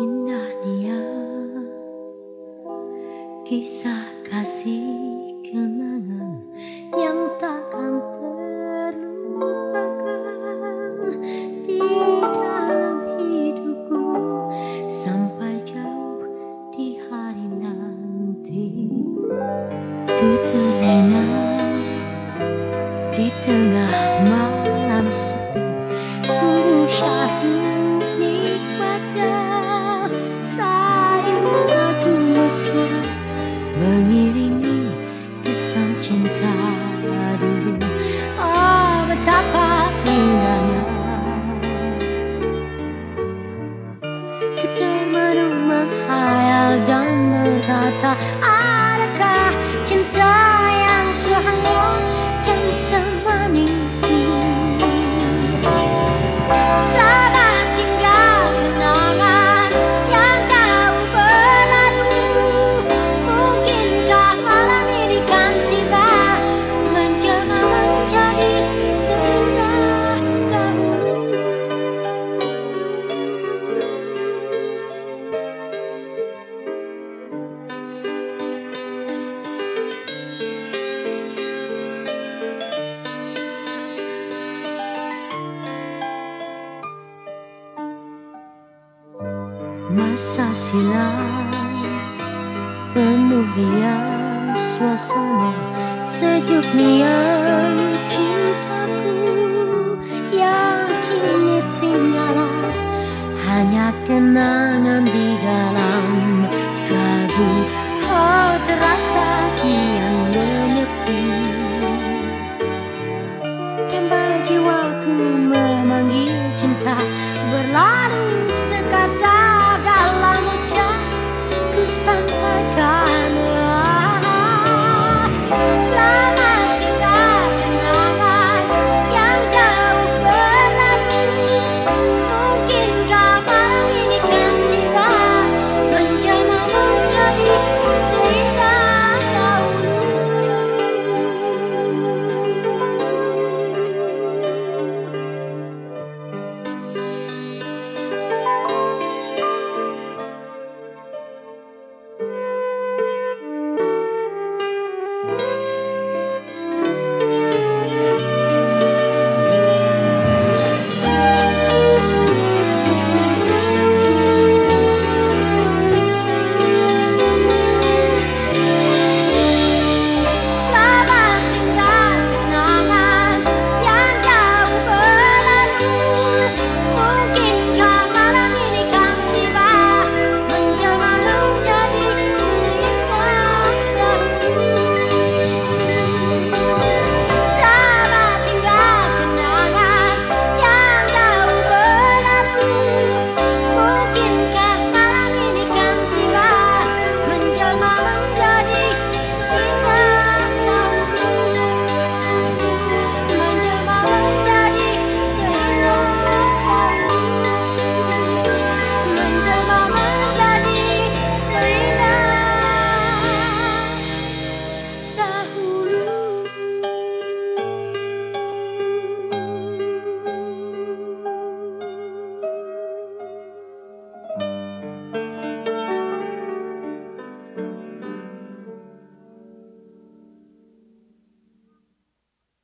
Indahnya kisah kasih kenangan yang takkan terlupakan. Di dalam hidupku sampai jauh di hari nanti. Ku terlena di tengah malam sepi menghayal dan berkata Adakah cinta Masa silam penuh riang suasana sejuk niat cintaku yang kini tinggal hanya kenangan di dalam kalbu oh terasa kian menyepi. Dan jiwaku memanggil cinta berlalu